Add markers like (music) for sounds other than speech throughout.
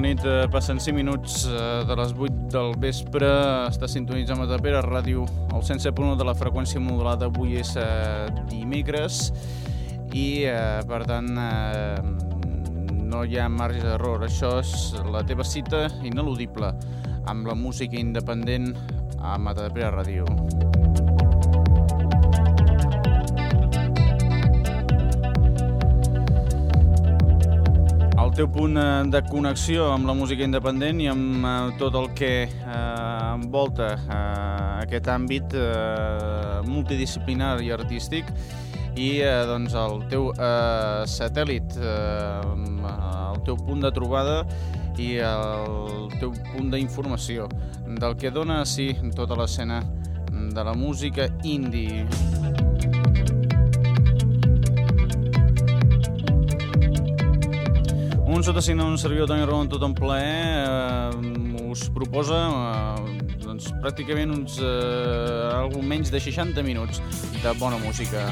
Bona nit. Eh, Passen 5 minuts eh, de les 8 del vespre. Està sintonitzant a Tapera Ràdio, el 107.1 de la freqüència modulada. Avui és eh, dimecres i, per tant, no hi ha marge d'error. Això és la teva cita ineludible amb la música independent a Matapera Ràdio. El teu punt eh, de connexió amb la música independent i amb eh, tot el que eh, envolta eh, aquest àmbit eh, multidisciplinar i artístic i eh, doncs el teu eh, satèl·lit, eh, el teu punt de trobada i el teu punt d'informació del que dona sí tota l'escena de la música indie. Un sotasigna un servidor Toni Ramon tot en plaer eh, us proposa eh, doncs, pràcticament uns eh, algo menys de 60 minuts de bona música.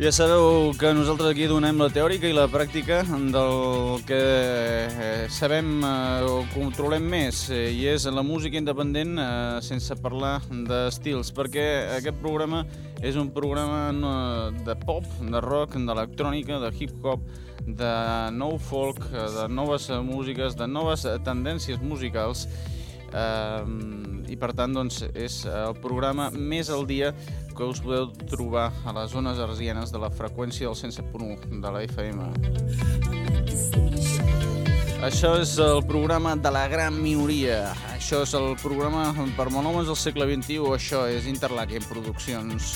Ja sabeu que nosaltres aquí donem la teòrica i la pràctica del que eh, sabem eh, o controlem més eh, i és la música independent sense parlar d'estils perquè aquest programa és un programa de pop, de rock, d'electrònica, de hip-hop, de nou folk, de noves músiques, de noves tendències musicals eh, i per tant doncs, és el programa més al dia que us podeu trobar a les zones arsianes de la freqüència del 107.1 de la FM. Això és el programa de la gran minoria. Això és el programa per monòmens del segle XXI. Això és Interlaken Produccions.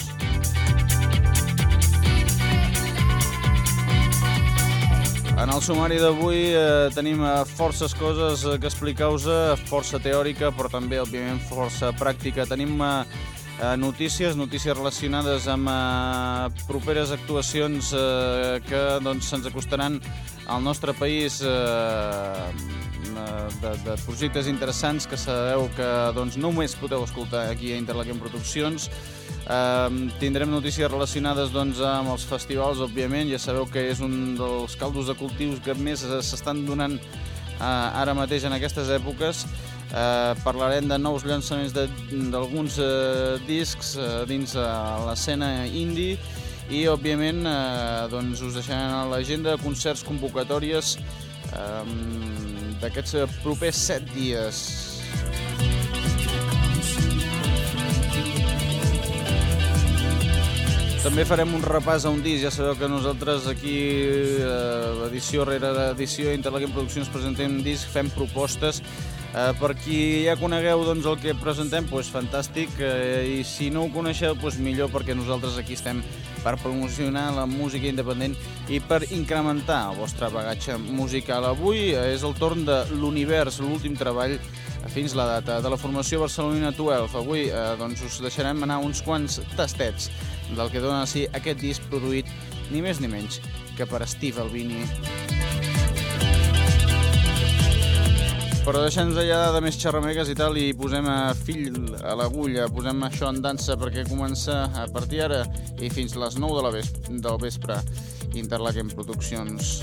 En el sumari d'avui eh, tenim eh, forces coses eh, que explicar-vos, força teòrica, però també, òbviament, força pràctica. Tenim eh, eh, notícies, notícies relacionades amb eh, properes actuacions eh, que doncs, se'ns acostaran al nostre país eh, de, de projectes interessants que sabeu que doncs, només podeu escoltar aquí a Interlaken Produccions. Eh, tindrem notícies relacionades doncs, amb els festivals, òbviament. Ja sabeu que és un dels caldos de cultius que més s'estan donant eh, ara mateix en aquestes èpoques. Eh, parlarem de nous llançaments d'alguns eh, discs eh, dins eh, l'escena indie i, òbviament, eh, doncs us deixarem a l'agenda concerts convocatòries eh, d'aquests propers set dies. També farem un repàs a un disc, ja sabeu que nosaltres aquí, eh, edició rere edició, Interlaken Produccions, presentem disc, fem propostes. Eh, per qui ja conegueu doncs, el que presentem, doncs, fantàstic, eh, i si no ho coneixeu, doncs, millor, perquè nosaltres aquí estem per promocionar la música independent i per incrementar el vostre bagatge musical. Avui és el torn de l'Univers, l'últim treball fins la data de la formació Barcelona 12. Avui eh, doncs us deixarem anar uns quants tastets del que dona sí, aquest disc produït ni més ni menys que per Steve Albini. Però deixem-nos allà de més xerramegues i tal i posem a fill a l'agulla, posem això en dansa perquè comença a partir ara i fins les 9 de la vespre, del vespre Interlaken Produccions.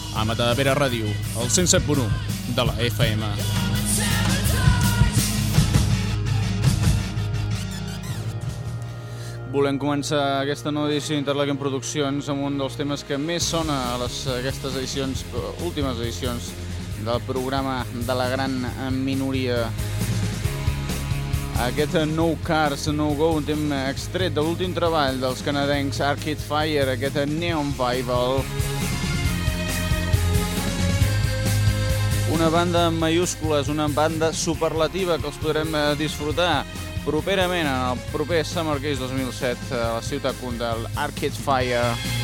a Matadepera Ràdio, el 107.1 de la FM. Volem començar aquesta nova edició d'Interlaken Produccions amb un dels temes que més sona a les, aquestes edicions, últimes edicions del programa de la gran minoria. Aquest No Cars, No Go, un tema extret de l'últim treball dels canadencs Arcade Fire, aquest Neon Bible. Una banda en mayúscules, una banda superlativa que els podrem eh, disfrutar properament en el proper Summer Games 2007 a la ciutat Kundal, Arcade Fire.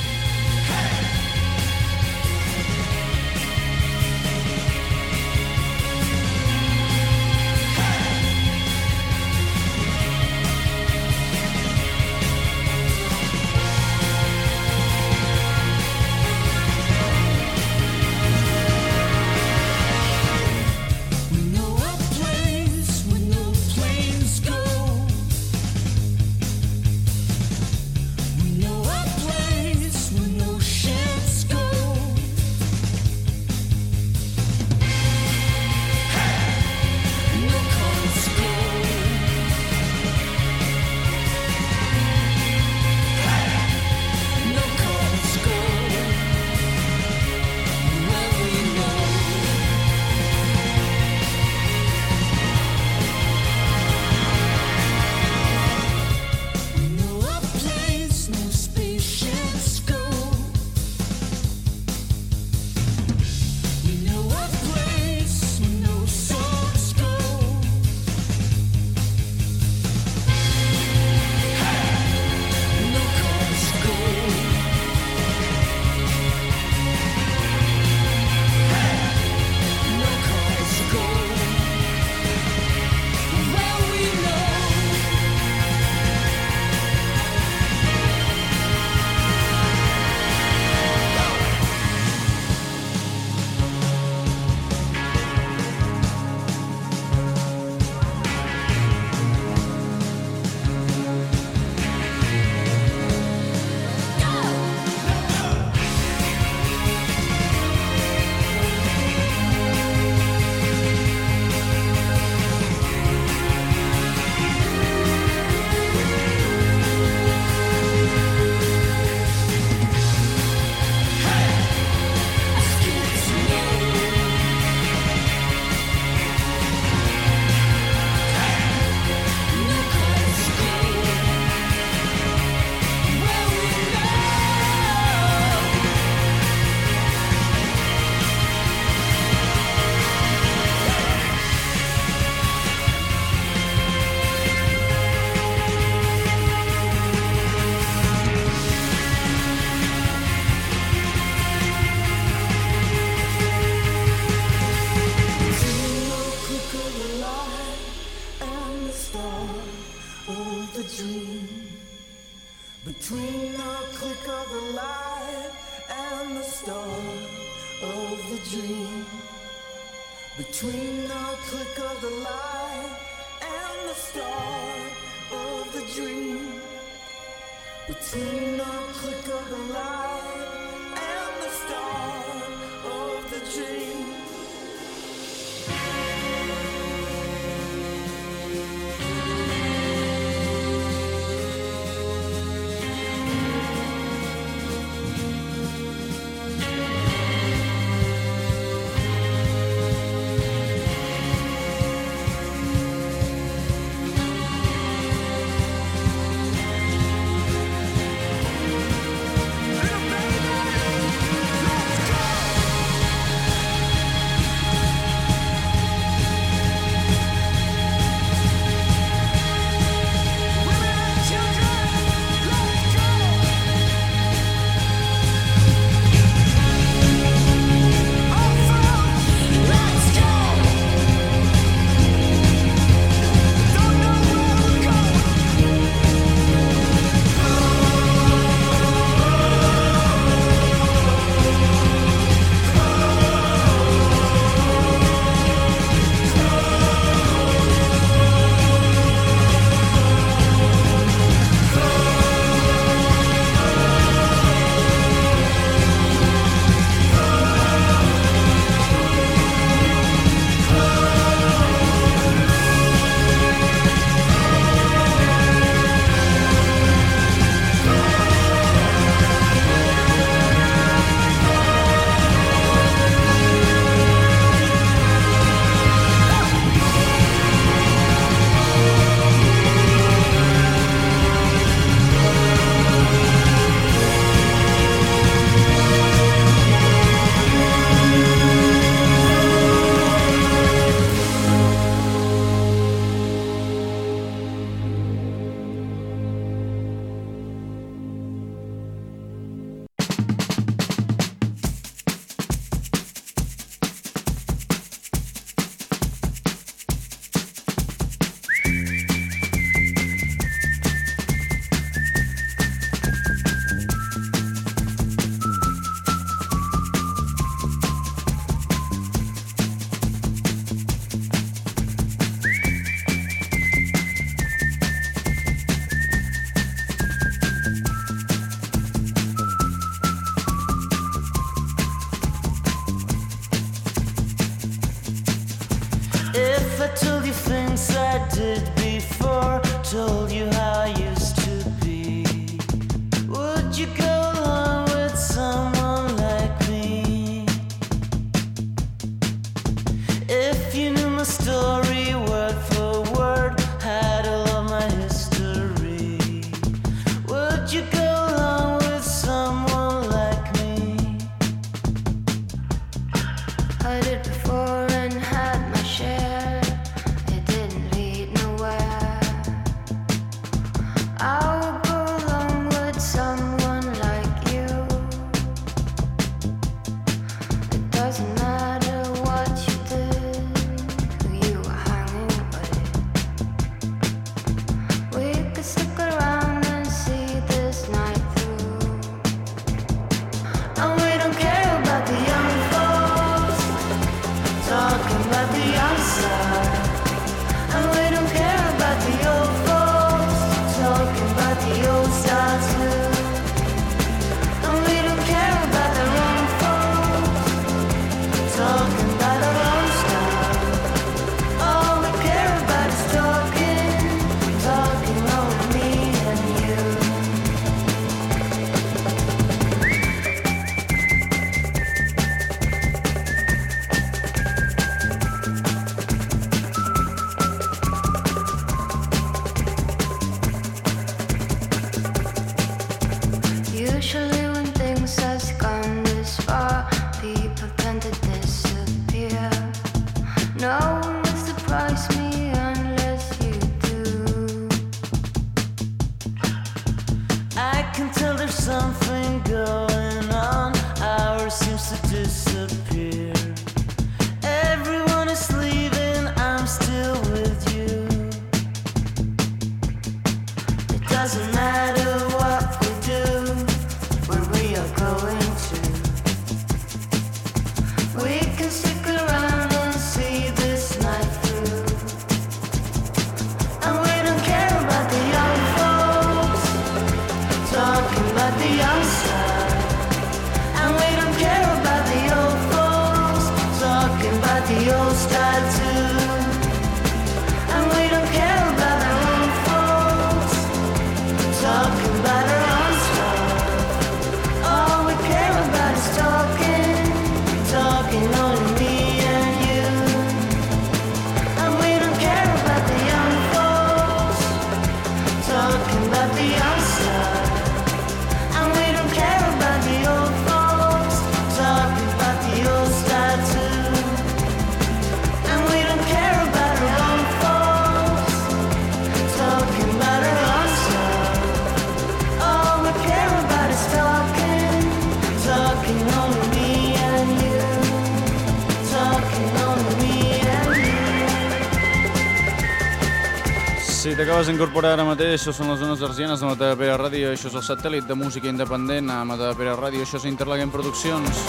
Si t'acabes d'incorporar ara mateix, això són les zones arsianes de Matapera Ràdio, això és el satèl·lit de música independent a Matapera Ràdio, això és Interlaken Produccions.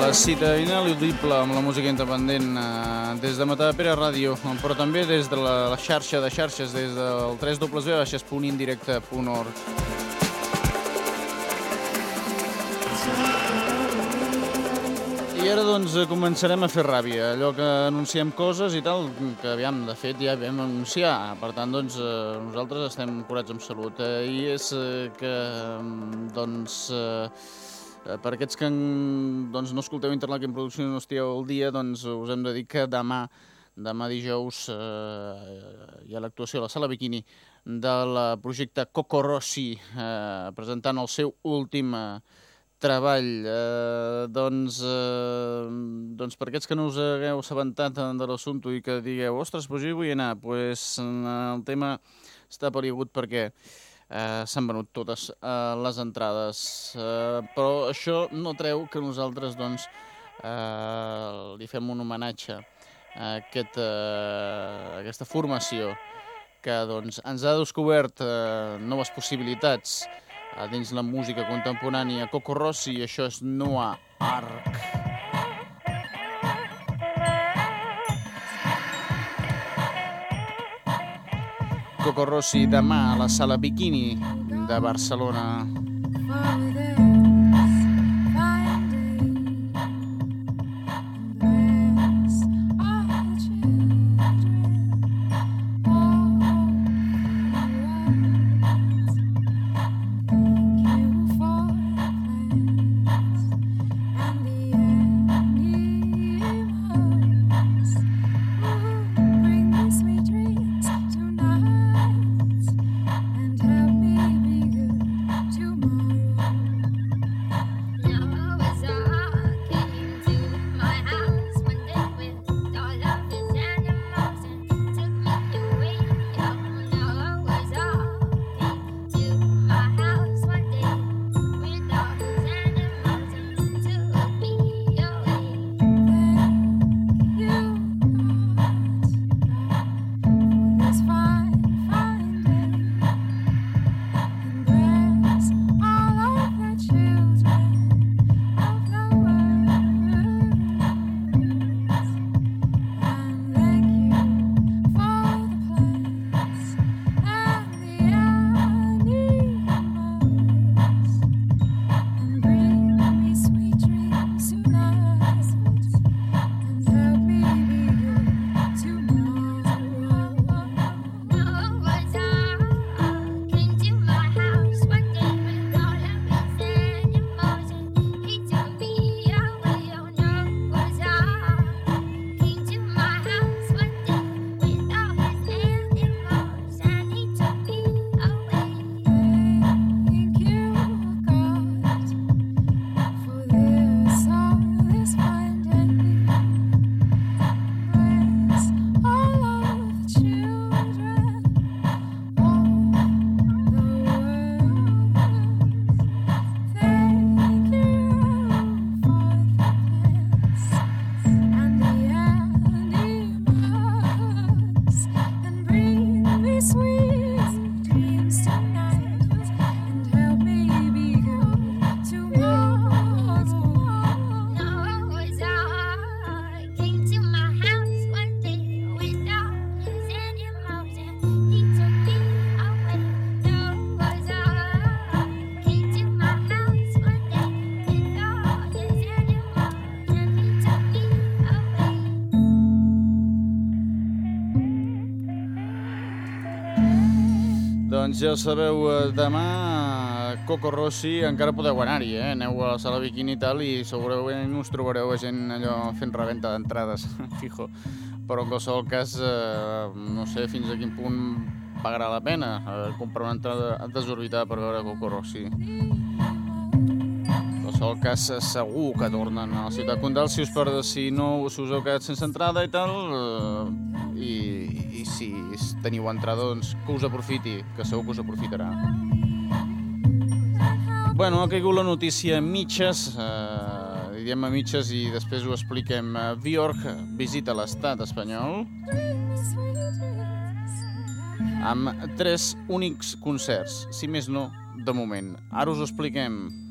La cita ineludible amb la música independent eh, des de Matapera Ràdio, però també des de la, la xarxa de xarxes, des del www.indirecte.org. I ara doncs començarem a fer ràbia, allò que anunciem coses i tal, que aviam, de fet ja vam anunciar, per tant doncs eh, nosaltres estem curats amb salut. Eh, i és eh, que doncs eh, per aquests que doncs, no escolteu Interlaken Producció i no estigueu al dia, doncs us hem de dir que demà demà dijous eh, hi ha l'actuació a la Sala Bikini del projecte Coco Rossi eh, presentant el seu últim eh, treball. Eh, doncs, eh, doncs per aquests que no us hagueu assabentat de l'assumpte i que digueu, ostres, doncs jo hi vull anar, doncs el tema està perigut perquè eh, s'han venut totes eh, les entrades. Eh, però això no treu que nosaltres doncs, eh, li fem un homenatge a aquest, eh, aquesta formació que doncs, ens ha descobert eh, noves possibilitats, a dins la música contemporània Coco Rossi això és Noah Arc. Coco Rossi demà a la Sala Bikini de Barcelona. Doncs ja sabeu, eh, demà Coco Rossi encara podeu anar-hi, eh? Aneu a la sala Bikini i tal i segurament us trobareu a gent allò fent reventa d'entrades, (laughs) fijo. Però en qualsevol cas, eh, no sé fins a quin punt pagarà la pena eh, comprar una entrada desorbitada per veure Coco Rossi. En qualsevol cas, segur que tornen a la ciutat Condal si us, per, si no si us heu quedat sense entrada i tal, eh, i, teniu entrada, doncs que us aprofiti, que segur que us aprofitarà. Bueno, ha caigut la notícia mitges, eh, diem a mitges i després ho expliquem. Bjork visita l'estat espanyol amb tres únics concerts, si més no, de moment. Ara us ho expliquem.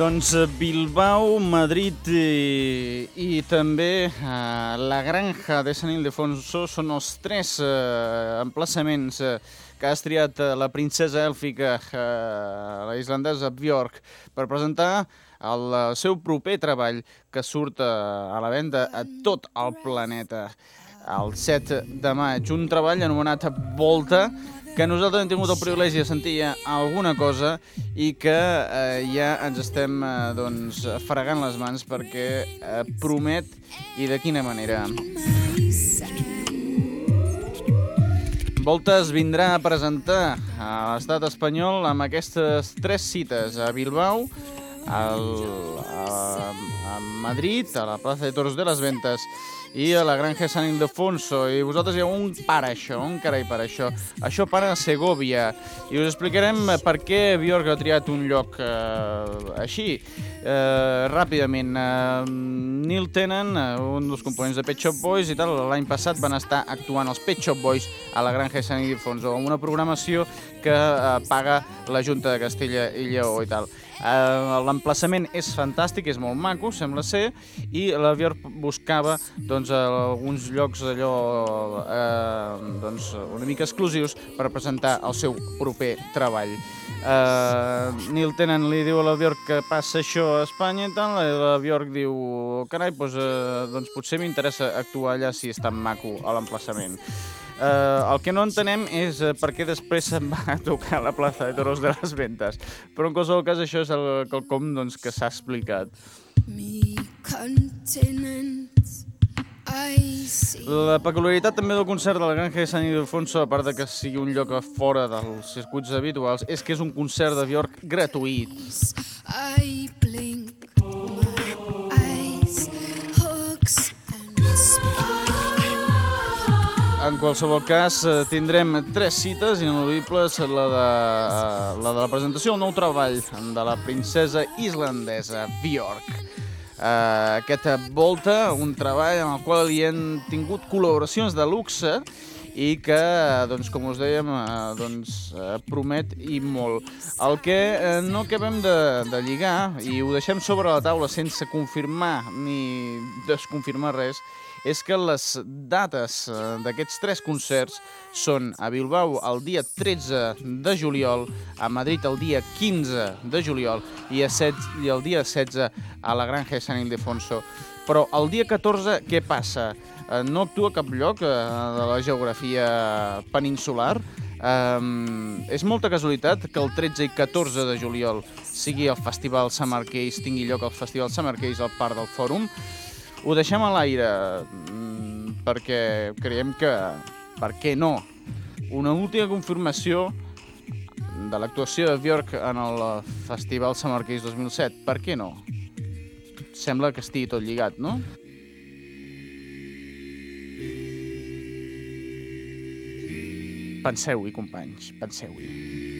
Doncs eh, Bilbao, Madrid i, i també eh, la Granja de Sant Ildefonso són els tres eh, emplaçaments eh, que ha estriat eh, la princesa èlfica, eh, la islandesa Björk, per presentar el, seu proper treball que surt eh, a la venda a tot el planeta el 7 de maig. Un treball anomenat Volta, que nosaltres hem tingut el privilegi de sentir alguna cosa i que eh, ja ens estem eh, doncs, fregant les mans perquè eh, promet i de quina manera. Voltes vindrà a presentar a l'estat espanyol amb aquestes tres cites a Bilbao, al, a, a Madrid, a la plaça de Toros de les Ventes i a la Granja San Ildefonso. I vosaltres dieu, on para això? On carai para això? Això para a Segovia. I us explicarem per què Björk ha triat un lloc eh, així. Eh, ràpidament, eh, Neil Tennant, eh, un dels components de Pet Shop Boys i tal, l'any passat van estar actuant els Pet Shop Boys a la Granja San Ildefonso, amb una programació que eh, paga la Junta de Castella i Lleó i tal. Eh, L'emplaçament és fantàstic, és molt maco, sembla ser, i la Björk buscava doncs, alguns llocs allò eh, doncs, una mica exclusius per presentar el seu proper treball. Eh, Neil Tennant li diu a la Björk que passa això a Espanya i tal, i la Björk diu, carai, doncs, eh, doncs potser m'interessa actuar allà si és tan maco a l'emplaçament. Eh, el que no entenem és eh, per què després se'n va a tocar a la plaça de Toros de les Ventes. Però en qualsevol cas això és el quelcom doncs, que s'ha explicat. Mi la peculiaritat també del concert de la Granja de Sant Ildefonso, a part de que sigui un lloc fora dels circuits habituals, és que és un concert de Björk gratuït. I en qualsevol cas, eh, tindrem tres cites ineludibles, la de, eh, la de la presentació del nou treball de la princesa islandesa Björk. Uh, aquesta volta, un treball en el qual hi han tingut col·laboracions de luxe i que, doncs, com us dèiem, eh, doncs, eh, promet i molt. El que eh, no acabem de, de lligar, i ho deixem sobre la taula sense confirmar ni desconfirmar res, és que les dates eh, d'aquests tres concerts són a Bilbao el dia 13 de juliol, a Madrid el dia 15 de juliol i, a set, i el dia 16 a la Granja de Sant Ildefonso. Però el dia 14 què passa? Eh, no actua cap lloc eh, de la geografia peninsular, Um, és molta casualitat que el 13 i 14 de juliol sigui el Festival Summer Case, tingui lloc el Festival Summer Case al Parc del Fòrum. Ho deixem a l'aire mm, perquè creiem que, per què no, una última confirmació de l'actuació de Björk en el Festival Case 2007. Per què no? Sembla que estigui tot lligat, no? Penseu-hi, companys, penseu-hi.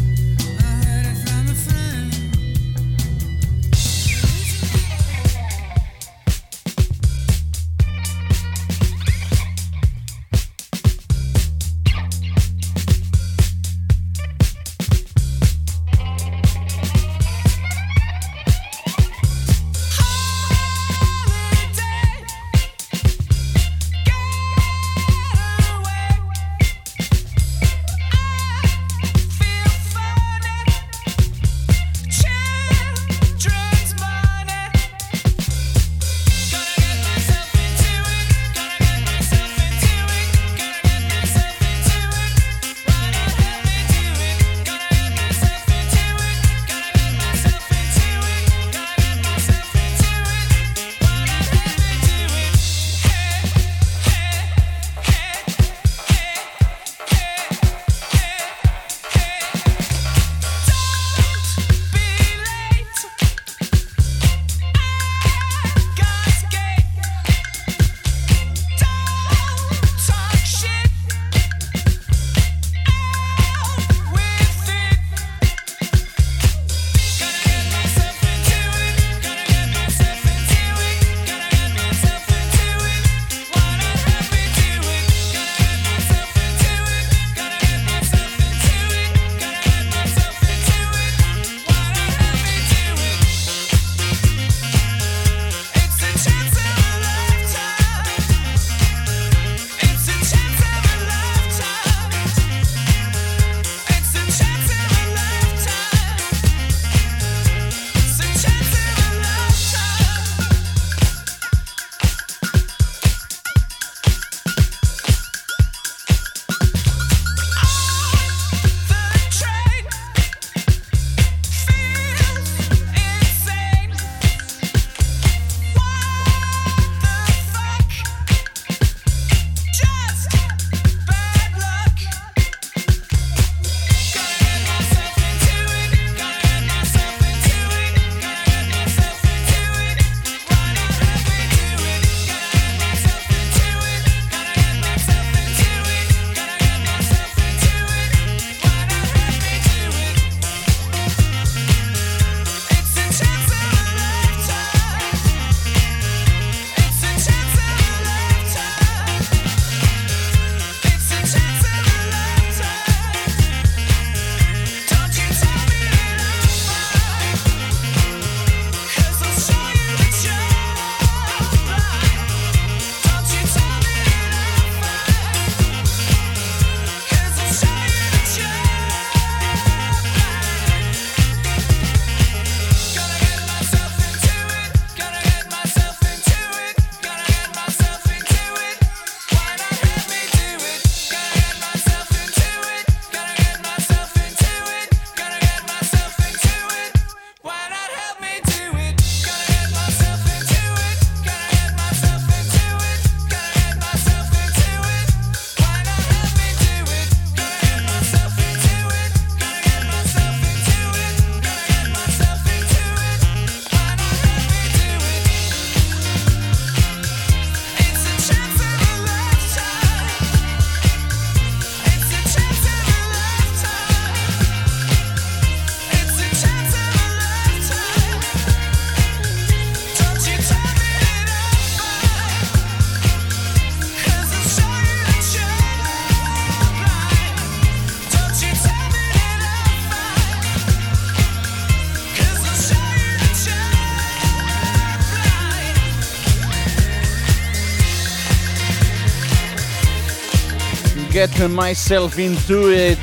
Myself Into It.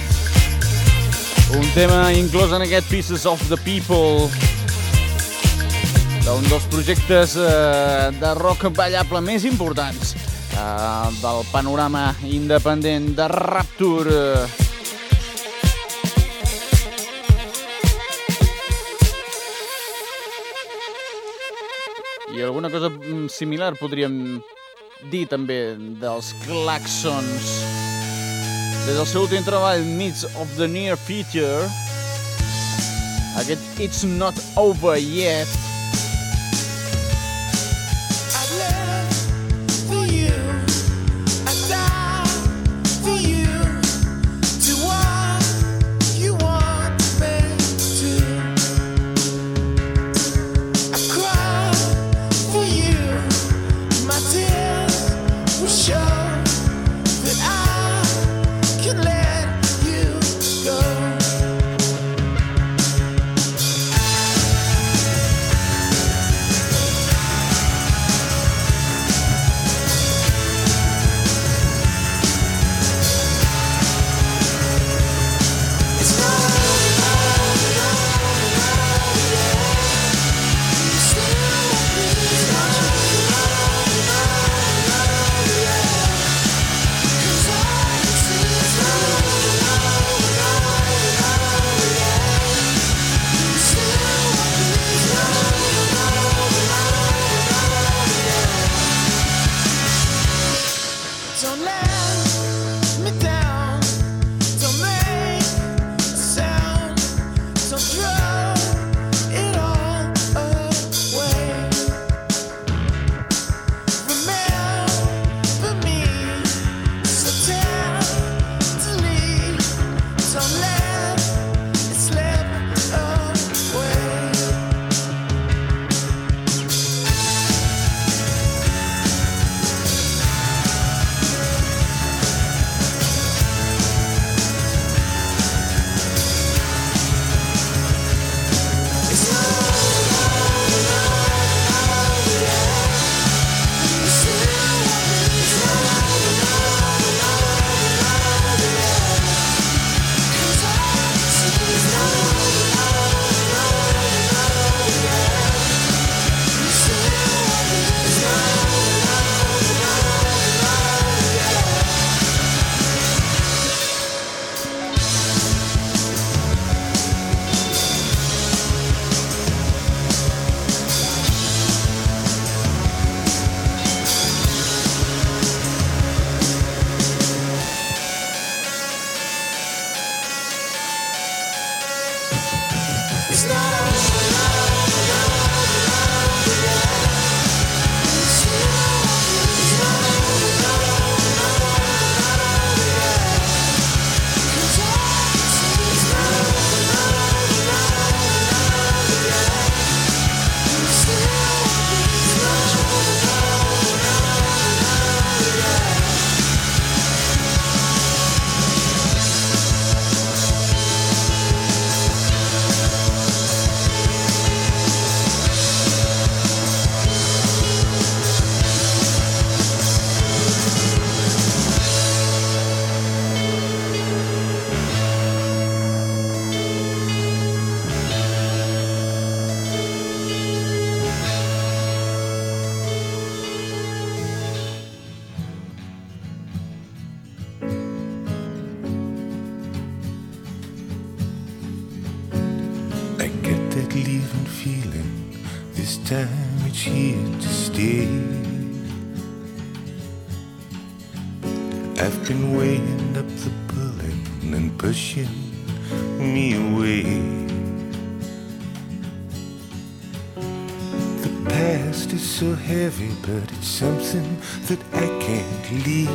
Un tema inclòs en aquest Pieces of the People d'un dels projectes eh, de rock ballable més importants eh, del panorama independent de Rapture. I alguna cosa mm, similar podríem dir també dels Claxons. Des del seu últim treball, Needs of the Near Future, aquest It's Not Over Yet, but it's something that I can't leave.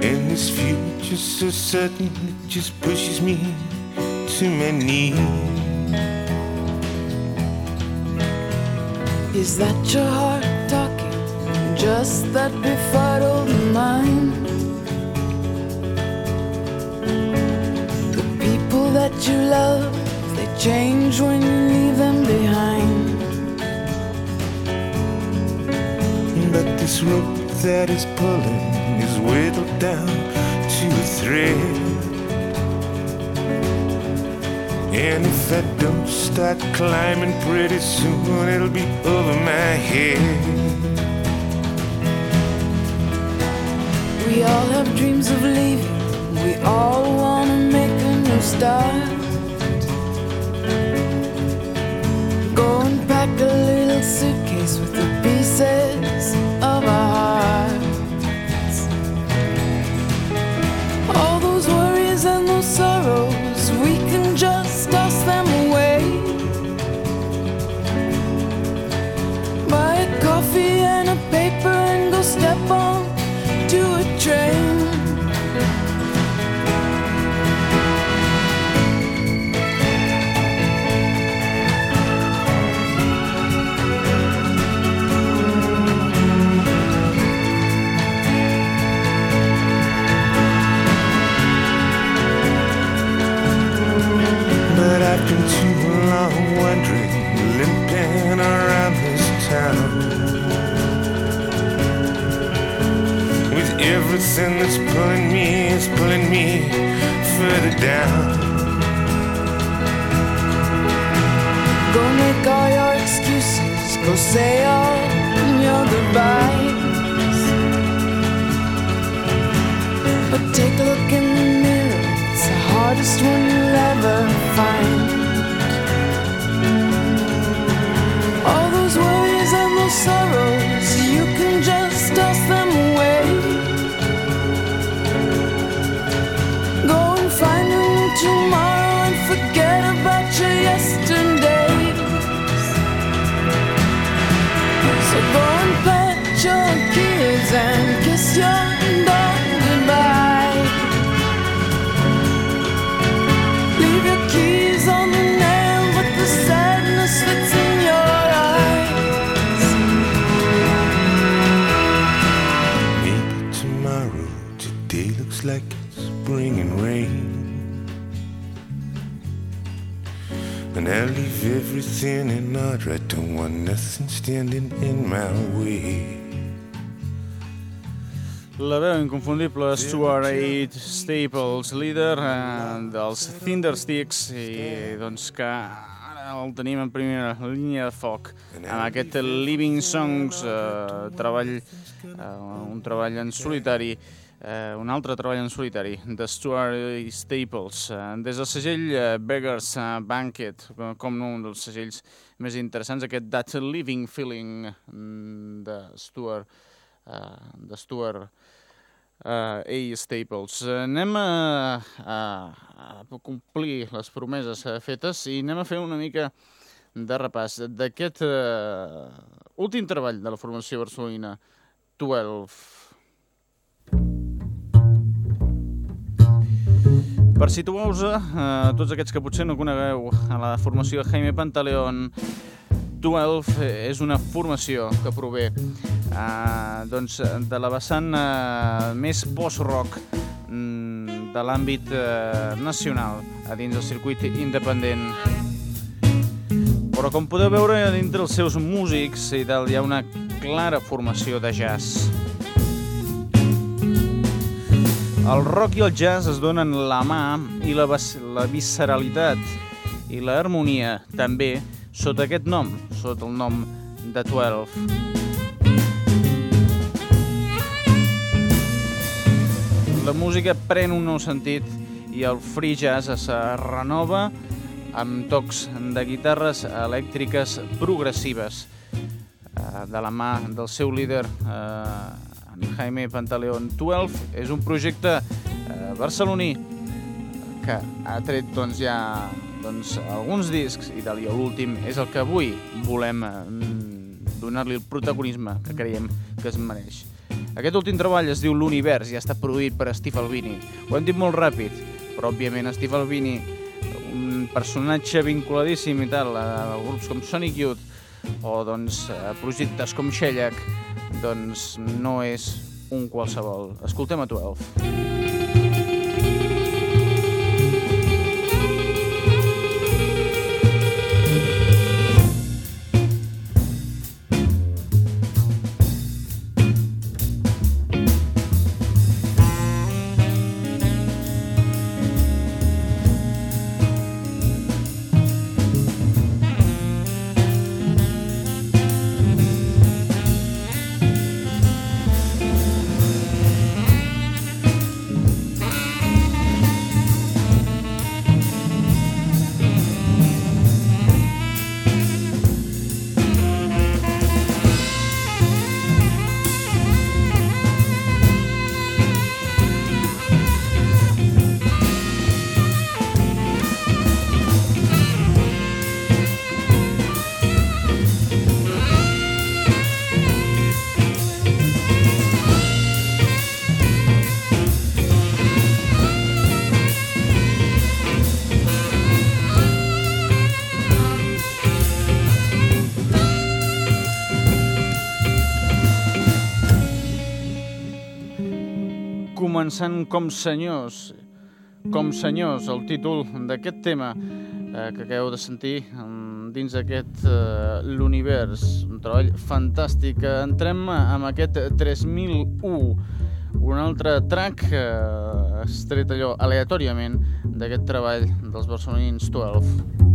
And this future so certain, it just pushes me to my knees. Is that your heart talking? Just that befuddled mind? The people that you love, change when you leave them behind. But this rope that is pulling is whittled down to a thread. And if I don't start climbing pretty soon, it'll be over my head. We all have dreams of leaving. We all wanna make a new start. Everything that's pulling me, is pulling me further down. Go make all your excuses, go say all your goodbyes. But take a look in the mirror, it's the hardest one you'll ever find. All those worries and those sorrows, and kiss your dog goodbye. Leave your keys on the nail, but the sadness fits in your eyes. Maybe tomorrow, today looks like it's bringing rain. And I'll leave everything in order. I don't want nothing standing in my way. La veu inconfundible Stuart A. Staples, líder eh, dels Thundersticks, i doncs que ara el tenim en primera línia de foc amb aquest Living Songs, eh, treball, eh, un treball en solitari, eh, un altre treball en solitari de Stuart A. Staples, eh, des del segell eh, Beggars eh, Banquet, com un dels segells més interessants, aquest That Living Feeling mm, de Stuart uh, de Stuart uh, A. Staples. Uh, anem a, a, a complir les promeses uh, fetes i anem a fer una mica de repàs d'aquest uh, últim treball de la formació barcelonina 12. Per situar-vos, eh, tots aquests que potser no conegueu a la formació Jaime Pantaleón, 12 és una formació que prové eh, doncs, de la vessant eh, més post-rock mm, de l'àmbit eh, nacional a dins del circuit independent. Però com podeu veure dintre els seus músics i tal, hi ha una clara formació de jazz. El rock i el jazz es donen la mà i la, la visceralitat i l'harmonia també sota aquest nom, sota el nom de 12. La música pren un nou sentit i el free jazz es renova amb tocs de guitarres elèctriques progressives eh, de la mà del seu líder eh, en Jaime Pantaleón. 12 és un projecte eh, barceloní que ha tret doncs, ja doncs, alguns discs i i l'últim és el que avui volem eh, donar-li el protagonisme que creiem que es mereix. Aquest últim treball es diu L'Univers i ha estat produït per Steve Albini. Ho hem dit molt ràpid, però òbviament Steve Albini, un personatge vinculadíssim i tal, a grups com Sonic Youth o doncs, a projectes com Shellac, doncs no és un qualsevol. Escoltem a 12. Començant com senyors, com senyors, el títol d'aquest tema eh, que acabeu de sentir mm, dins aquest eh, l'univers, un treball fantàstic. Entrem amb aquest 3001, un altre track eh, estret allò aleatòriament d'aquest treball dels barcelonins 12.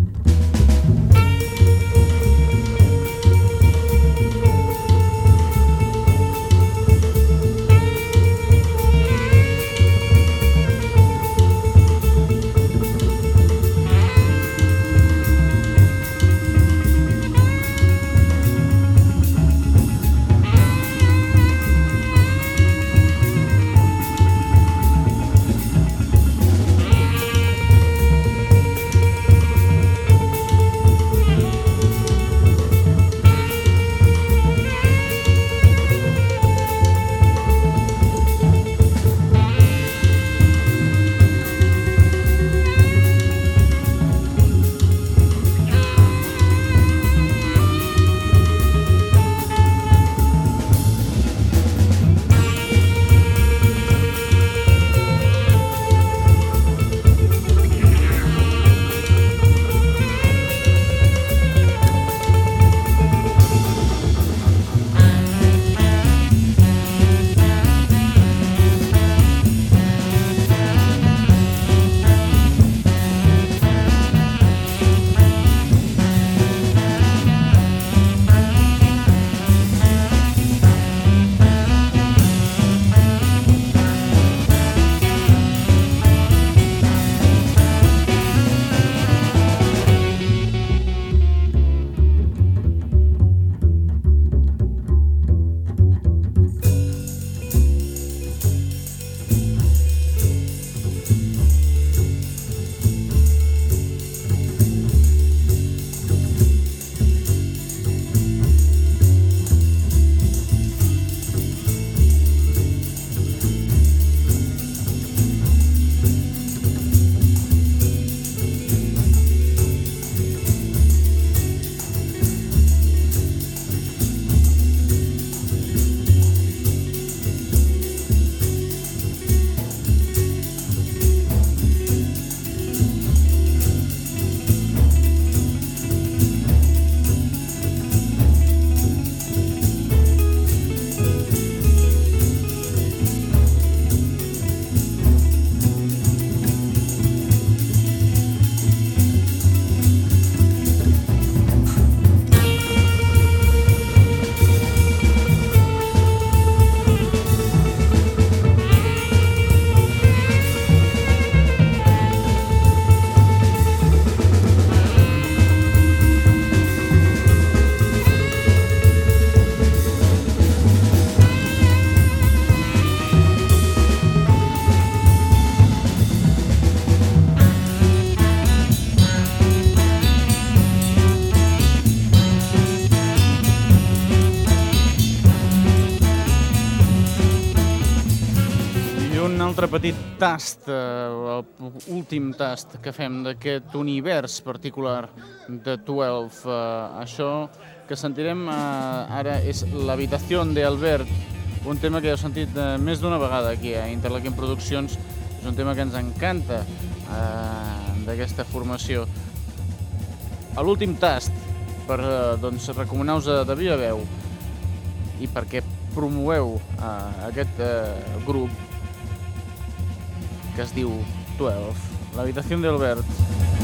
Tast, eh, l'últim tast que fem d'aquest univers particular de 12. Eh, això que sentirem eh, ara és l'habitació d'Albert, un tema que heu sentit més d'una vegada aquí a Interlaken Produccions. És un tema que ens encanta d'aquesta formació. A l'últim tast, per doncs, recomanar-vos de via veu i perquè promoveu eh, aquest grup que es diu 12, l'habitació d'Albert.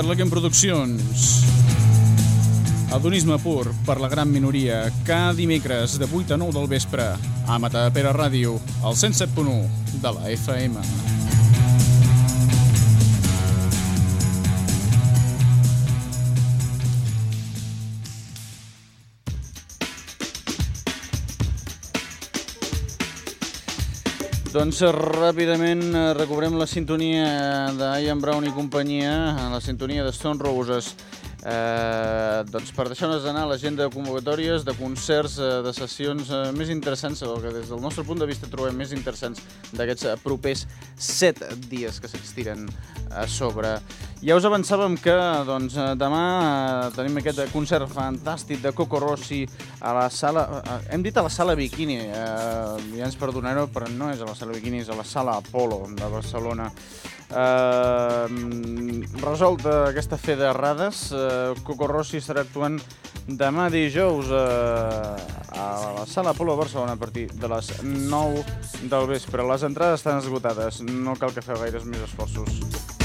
Interlequem Produccions. Adonisme pur per la gran minoria, cada dimecres de 8 a 9 del vespre, a Matapera Ràdio, al 107.1 de la FM. Doncs eh, ràpidament eh, recobrem la sintonia d'Ian Brown i companyia, la sintonia de Stone Roses. Eh, doncs per deixar-nos anar l'agenda de convocatòries, de concerts, eh, de sessions eh, més interessants, o que des del nostre punt de vista trobem més interessants d'aquests eh, propers set dies que s'estiren a sobre. Ja us avançàvem que doncs, eh, demà eh, tenim aquest concert fantàstic de Coco Rossi a la sala... Eh, hem dit a la sala Bikini, eh, ja ens perdonareu, però no és a la sala Bikini, és a la sala Apolo de Barcelona. Eh, resolta aquesta fe d'errades, eh, Coco Rossi estarà actuant demà dijous eh, a la sala Apolo de Barcelona a partir de les 9 del vespre. Les entrades estan esgotades, no cal que feu gaires més esforços.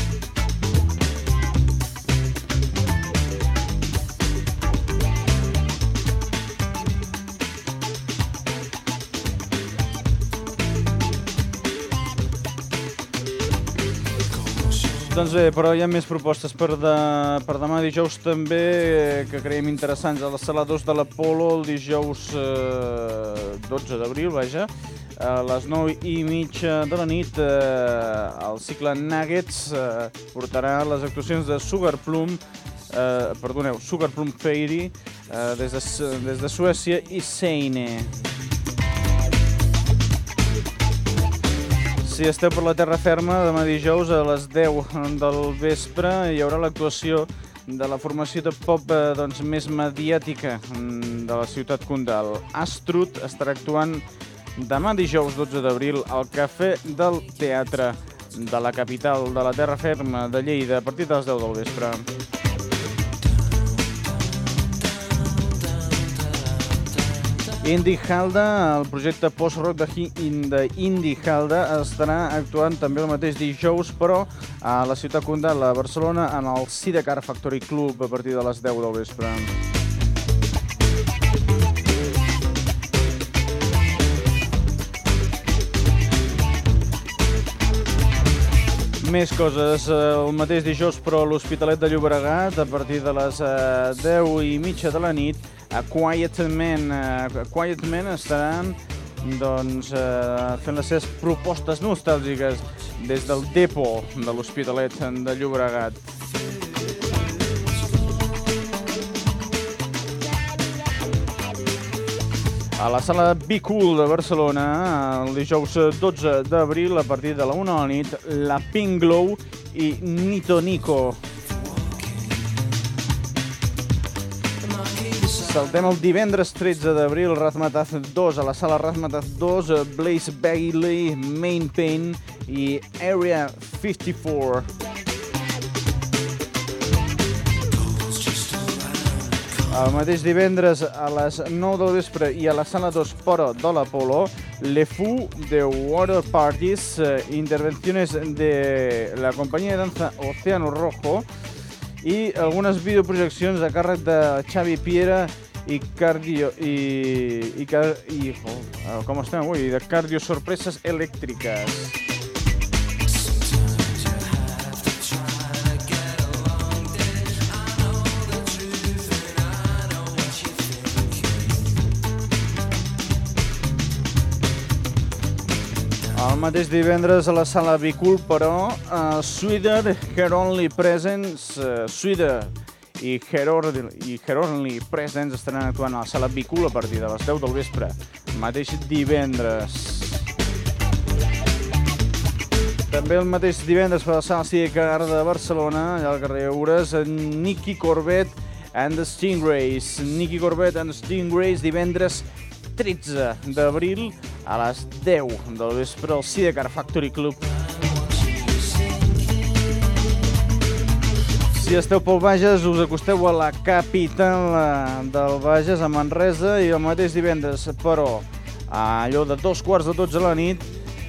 Doncs bé, però hi ha més propostes per, de, per demà dijous també, eh, que creiem interessants. A la sala 2 de l'Apolo, el dijous eh, 12 d'abril, vaja, a les 9 i mitja de la nit, eh, el cicle Nuggets eh, portarà les actuacions de Sugar Plum, eh, perdoneu, Sugar Plum Fairy, eh, des, de, des de Suècia i Seine. Si esteu per la terra ferma, demà dijous a les 10 del vespre hi haurà l'actuació de la formació de pop eh, doncs, més mediàtica mm, de la ciutat Condal. Astrut estarà actuant demà dijous 12 d'abril al Cafè del Teatre de la capital de la terra ferma de Lleida a partir de les 10 del vespre. Indie Halda, el projecte post-rock de, Indie Halda, estarà actuant també el mateix dijous, però a la ciutat condal, a Barcelona, en el Sidecar Factory Club a partir de les 10 del vespre. Més coses, el mateix dijous, però a l'Hospitalet de Llobregat, a partir de les 10 i mitja de la nit, a Quiet Man. A Quiet Man estaran doncs, eh, fent les seves propostes nostàlgiques des del depo de l'Hospitalet de Llobregat. A la sala Be Cool de Barcelona, el dijous 12 d'abril, a partir de la 1 de la nit, la Pink Glow i Nito Nico. Saltem el divendres 13 d'abril, Razmataz 2, a la sala Razmataz 2, Blaze Bailey, Main Pain i Area 54. El mateix divendres a les 9 del vespre i a la sala 2 Poro de l'Apolo, Le Fou de Water Parties, eh, intervenciones de la companyia de danza Océano Rojo i algunes videoprojeccions a càrrec de Xavi Piera i cardio i, i, i oh, com estem avui, de cardio sorpreses elèctriques. El mateix divendres a la sala Bicul, però, uh, Sweeter, Her Only Presence, uh, Sweeter i Her, i Her Only Presence estaran actuant a la sala Bicul a partir de les 10 del vespre, mateix divendres. També el mateix divendres per la sala Cicar de Barcelona, allà al carrer Eures, Nicky Corbett and the Stingrays. Nicky Corbett and the Stingrays divendres 13 d'abril a les 10 del vespre al Sidecar Factory Club. Si esteu pel Bages, us acosteu a la capital eh, del Bages, a Manresa, i el mateix divendres, però a allò de dos quarts de tots a la nit,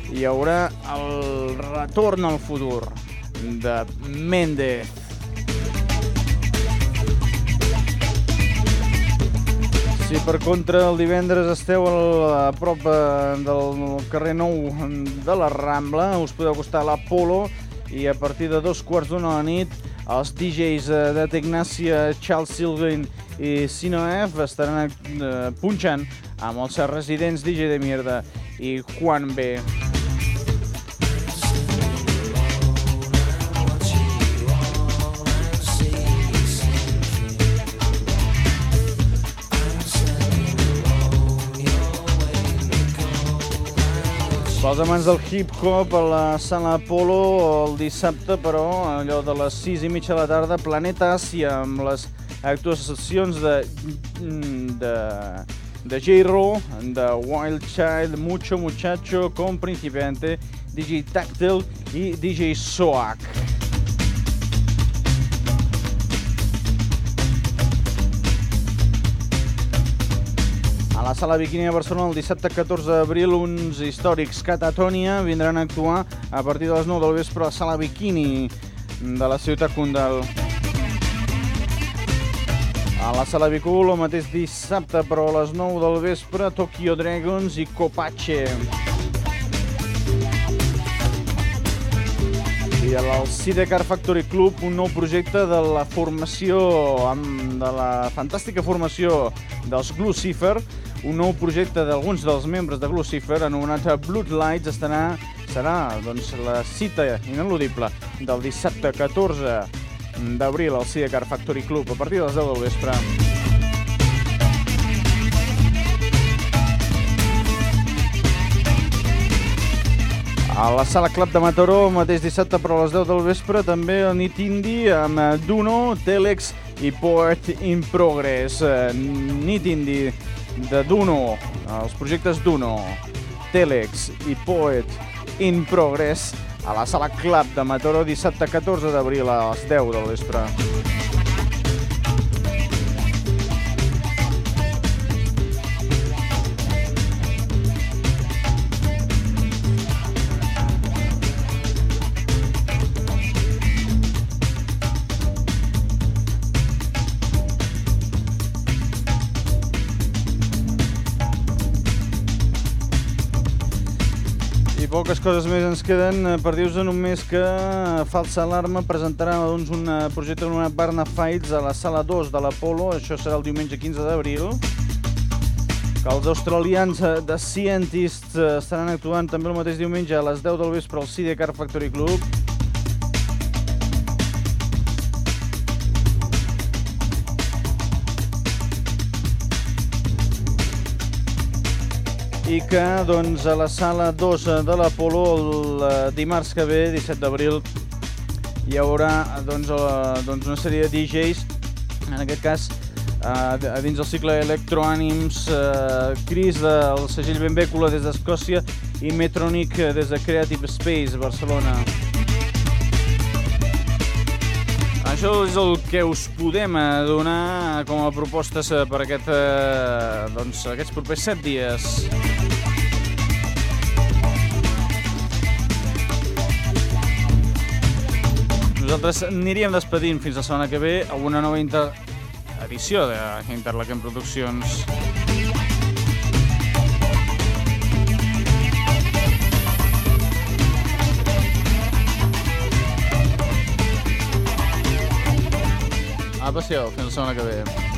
hi haurà el retorn al futur de Mende. Si per contra el divendres esteu a prop eh, del carrer Nou de la Rambla, us podeu acostar a l'Apolo i a partir de dos quarts d'una a la nit els DJs eh, de Tecnàcia, Charles Sylvain i Sinoef estaran eh, punxant amb els residents DJ de Mierda i Juan B. Pels amants del hip-hop a la sala Apolo el dissabte, però, allò de les 6 i mitja de la tarda, Planeta Àsia, amb les actuacions de, de, de J-Ro, de Wild Child, Mucho Muchacho, Com Principiante, DJ Tactile i DJ Soak. La sala Bikini a Barcelona el dissabte 14 d'abril uns històrics Catatònia vindran a actuar a partir de les 9 del vespre a la sala Bikini de la ciutat Condal. A la sala Bicul el mateix dissabte, però a les 9 del vespre, Tokyo Dragons i Copache. I al Sidecar Factory Club, un nou projecte de la formació, amb, de la fantàstica formació dels Glucifer, un nou projecte d'alguns dels membres de Glucifer, anomenat Bloodlights, estarà, serà doncs, la cita ineludible del dissabte 14 d'abril al Sidecar Factory Club a partir de les 10 del vespre. A la sala Club de Mataró, mateix dissabte per a les 10 del vespre, també el nit indie amb eh, Duno, Telex i Poet in Progress. Eh, nit indie de Duno, els projectes Duno, Telex i Poet in Progress a la sala Club de Mataró dissabte 14 d'abril a les 10 del vespre. Coses més ens queden eh, per dir-vos només que Falsa Alarma presentarà doncs, un eh, projecte anomenat Barna Fights a la sala 2 de l'Apolo, això serà el diumenge 15 d'abril. Que els australians eh, de Scientists estaran actuant també el mateix diumenge a les 10 del vespre al Sidecar Factory Club i que doncs, a la sala 2 de l'Apolo el eh, dimarts que ve, 17 d'abril, hi haurà doncs, eh, doncs una sèrie de DJs, en aquest cas eh, dins del cicle Electroanims, eh, Chris del segell Benbècula des d'Escòcia i Metronic des de Creative Space, Barcelona. Això és el que us podem eh, donar com a propostes eh, per aquest, eh, doncs, aquests propers 7 dies. Nosaltres aniríem despedint fins la setmana que ve a una nova inter... edició d'Interlaken Produccions. Apa, siau, fins la setmana que ve.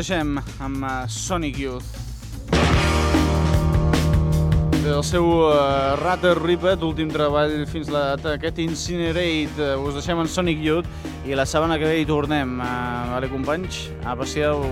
Deixem amb uh, Sonic Youth. Del seu uh, Ratter Rippet, últim treball fins la data, aquest Incinerate. Uh, us deixem amb Sonic Youth i la setmana que ve hi tornem. Uh, vale, companys? Apa, siau.